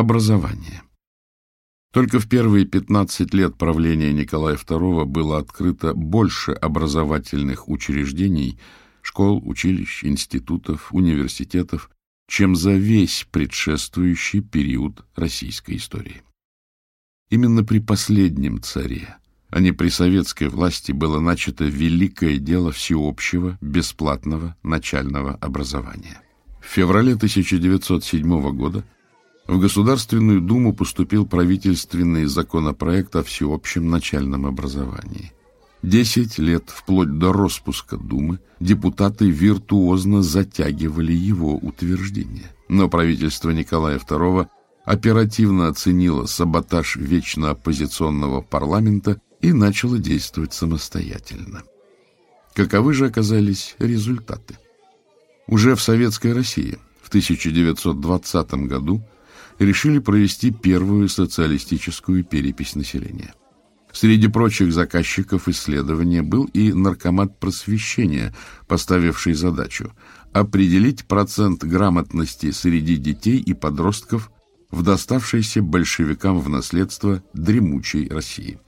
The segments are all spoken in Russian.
Образование. Только в первые 15 лет правления Николая II было открыто больше образовательных учреждений, школ, училищ, институтов, университетов, чем за весь предшествующий период российской истории. Именно при последнем царе, а не при советской власти, было начато великое дело всеобщего бесплатного начального образования. В феврале 1907 года в Государственную Думу поступил правительственный законопроект о всеобщем начальном образовании. Десять лет, вплоть до распуска Думы, депутаты виртуозно затягивали его утверждение. Но правительство Николая II оперативно оценило саботаж вечно оппозиционного парламента и начало действовать самостоятельно. Каковы же оказались результаты? Уже в Советской России в 1920 году решили провести первую социалистическую перепись населения. Среди прочих заказчиков исследования был и наркомат просвещения, поставивший задачу определить процент грамотности среди детей и подростков в доставшейся большевикам в наследство дремучей России.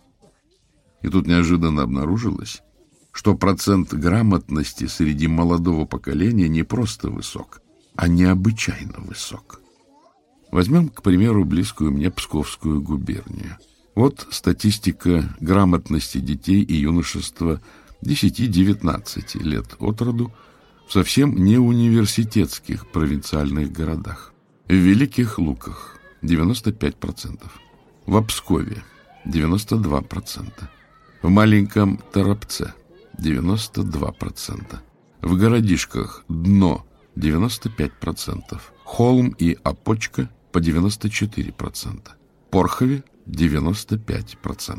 И тут неожиданно обнаружилось, что процент грамотности среди молодого поколения не просто высок, а необычайно высок. Возьмем, к примеру, близкую мне Псковскую губернию. Вот статистика грамотности детей и юношества 10-19 лет от роду в совсем не университетских провинциальных городах. В Великих Луках 95%, в Пскове 92%, в Маленьком Торопце 92%, в городишках Дно 95%, Холм и Опочка – по 94%, Порхове – 95%.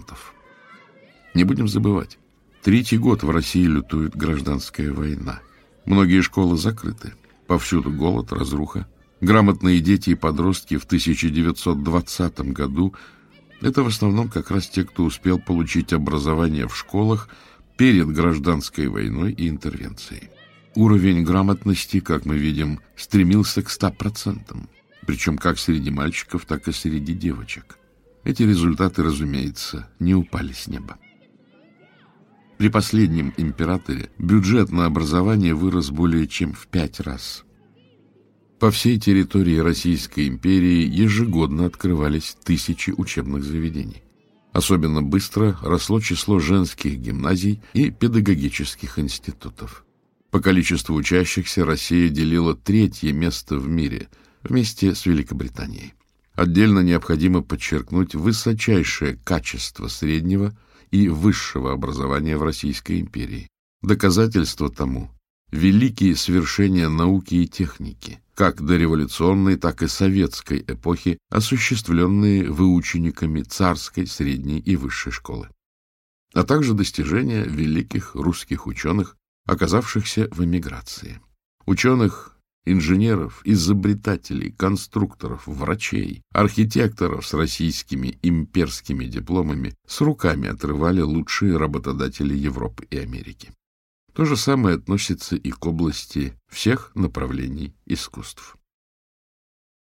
Не будем забывать, третий год в России лютует гражданская война. Многие школы закрыты, повсюду голод, разруха. Грамотные дети и подростки в 1920 году – это в основном как раз те, кто успел получить образование в школах перед гражданской войной и интервенцией. Уровень грамотности, как мы видим, стремился к 100% причем как среди мальчиков, так и среди девочек. Эти результаты, разумеется, не упали с неба. При последнем императоре бюджет на образование вырос более чем в пять раз. По всей территории Российской империи ежегодно открывались тысячи учебных заведений. Особенно быстро росло число женских гимназий и педагогических институтов. По количеству учащихся Россия делила третье место в мире – вместе с Великобританией. Отдельно необходимо подчеркнуть высочайшее качество среднего и высшего образования в Российской империи. Доказательство тому – великие свершения науки и техники, как дореволюционной, так и советской эпохи, осуществленные выучениками царской, средней и высшей школы, а также достижения великих русских ученых, оказавшихся в эмиграции. Ученых, инженеров, изобретателей, конструкторов, врачей, архитекторов с российскими имперскими дипломами с руками отрывали лучшие работодатели Европы и Америки. То же самое относится и к области всех направлений искусств.